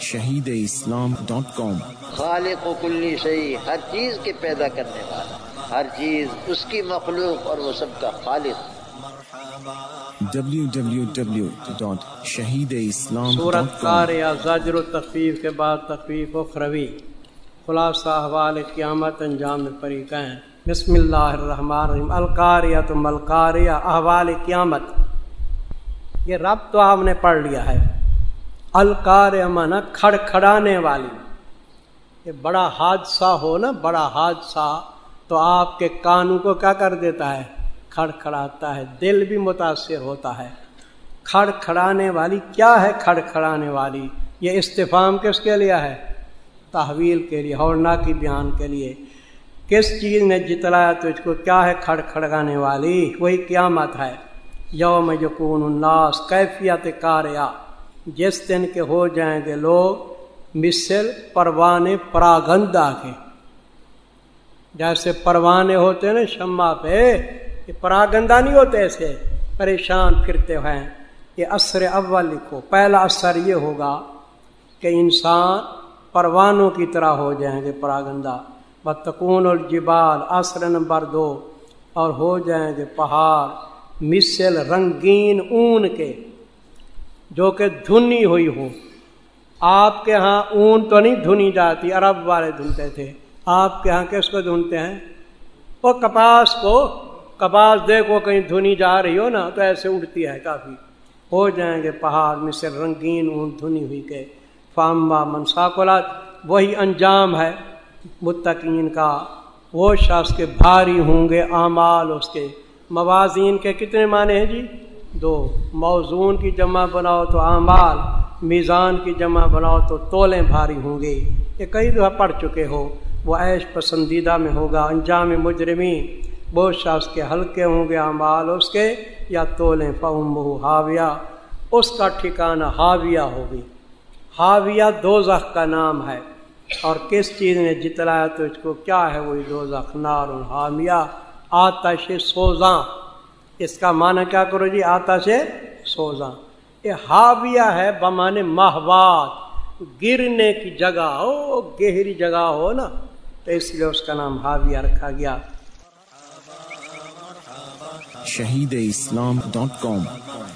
شہید اسلام ڈاٹ کام۔ خالق و کلی شہی ہر چیز کے پیدا کرنے والا ہر چیز اس کی مخلوق اور وہ سب کا خالق۔ شہید اسلام صورت کار یا زجر و تخفیف کے بعد تخفیف و خروی۔ خلاصہ احوال قیامت انجام فریقین بسم اللہ الرحمن الرحیم۔ الکاریہ تو ملکاریہ احوال قیامت۔ یہ رب تو آپ نے پڑھ لیا ہے۔ الکار مانا کھڑ کھڑانے والی۔ یہ بڑا حادثہ ہو نا، بڑا حادثہ۔ تو آپ کے کانوں کو کیا کر دیتا ہے؟ کھڑ کھڑاتا ہے، دل بھی متاثر ہوتا ہے۔ کھڑ کھڑانے والی، کیا ہے کھڑ کھڑانے والی؟ یہ استفام کس کے لیے ہے؟ تحویل کے لیے ہورنا کی بیان کے لیے۔ کس چیز نے جتلایا تو اس کو کیا ہے کھڑ کھڑکانے والی؟ وہی قیامت ہے۔ یوم یقون الناس، کیفیت کاریا جس دن کے ہو جائیں گے لوگ، مثل پروانے پراگندا کے جیسے پروانے ہوتے نا شمع پہ، یہ پراگندا نہیں ہوتے ایسے پریشان پھرتے ہوئے یہ اثر اول لکھو، پہلا اثر یہ ہوگا کہ انسان پروانوں کی طرح ہو جائیں گے پراگندا بتکون الجبال اثر نمبر دو، اور ہو جائیں گے پہاڑ مسل رنگین اون کے۔ جو کہ دھنی ہوئی ہو آپ کے ہاں اون تو نہیں دھنی جاتی، عرب والے دھنتے تھے۔ آپ کے ہاں کس کو دھنتے ہیں؟ وہ کپاس کو، کپاس دیکھو کہیں دھنی جا رہی ہو نا، تو ایسے اڑتی ہے کافی۔ ہو جائیں گے پہاڑ میں سے رنگین اون دھنی ہوئی کے۔ فامبا منساکلات وہی انجام ہے متقین کا۔ وہ شخص کے بھاری ہوں گے، اعمال اس کے۔ موازین کے کتنے معنی ہیں جی؟ دو، موزون کی جمع بناؤ تو اعمال، میزان کی جمع بناؤ تو تولیں بھاری ہوں گے یہ کئی دفعہ پڑھ چکے ہو، وہ عیش پسندیدہ میں ہوگا، انجام مجرمین۔ وہ شخص کے ہلکے ہوں گے اعمال، اس کے یا تولیں فہم بہو ہاویہ اس کا ٹھکانہ ہاویہ ہوگی۔ ہاویہ دو زخ کا نام ہے۔ اور کس چیز نے جتلایا تو اس کو؟ کیا ہے وہی دو زخ نار حامیہ، آتش سوزاں۔ اس کا معنی کیا کرو جی؟ آتا سے سوزا۔ یہ ہاویہ ہے بمانے ماہوات۔ گرنے کی جگہ ہو، گہری جگہ ہو نا۔ تو اس لیے اس کا نام ہاویہ رکھا گیا۔ Shaheed Islam dot com.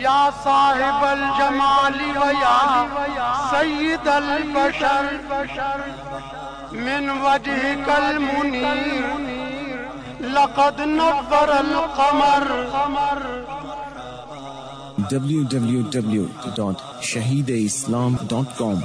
یا صاحب الجمال و یا سید البشر، من وجه کل منیر لقد نور القمر۔ www.shahideislam.com